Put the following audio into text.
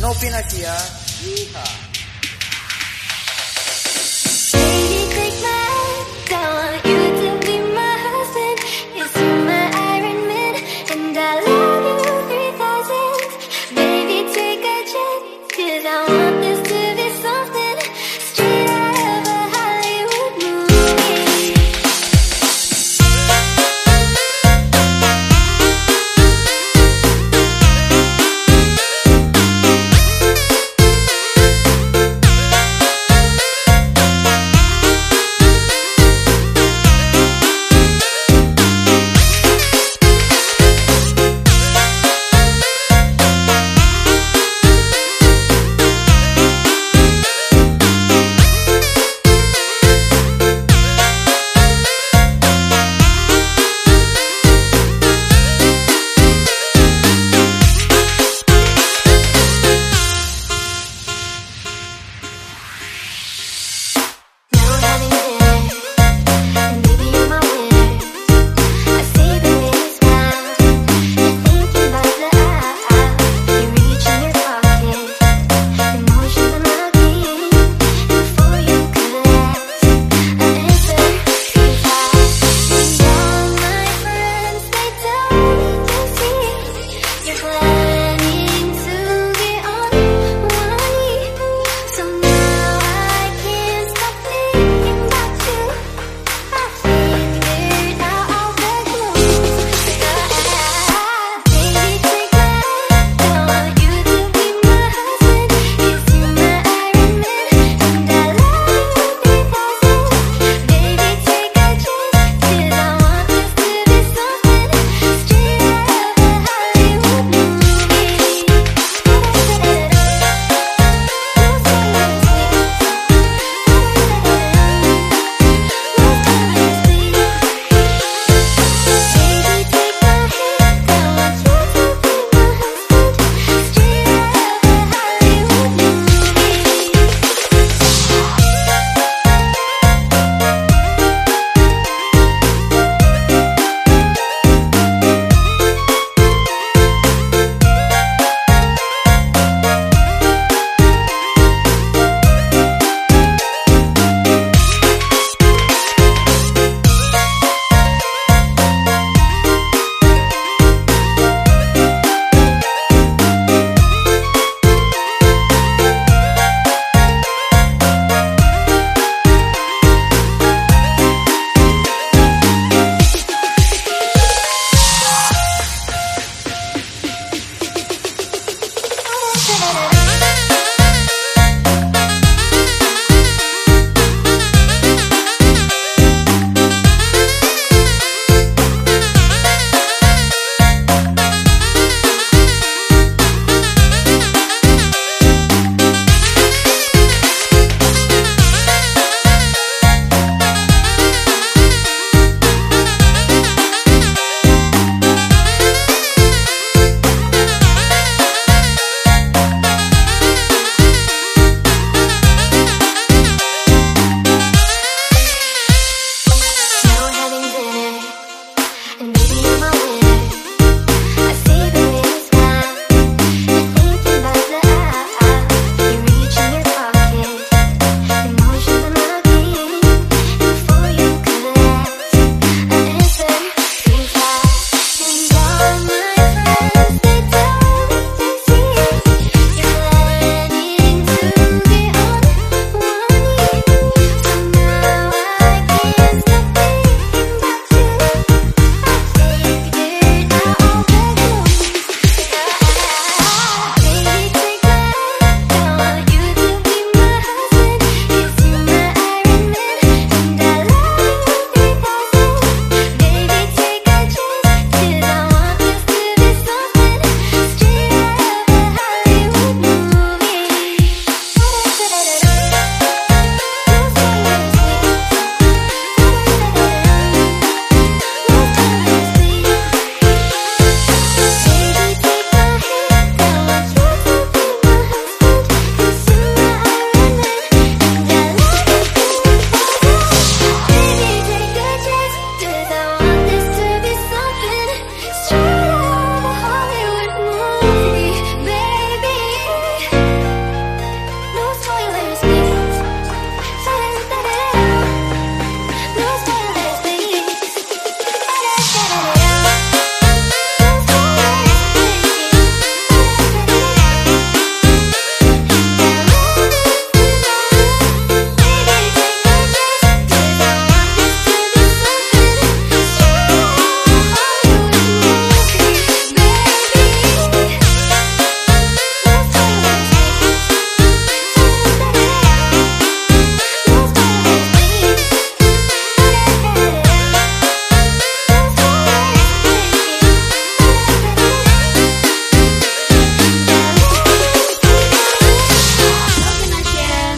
No pinakia. ¿ah? Yeehaw. da da da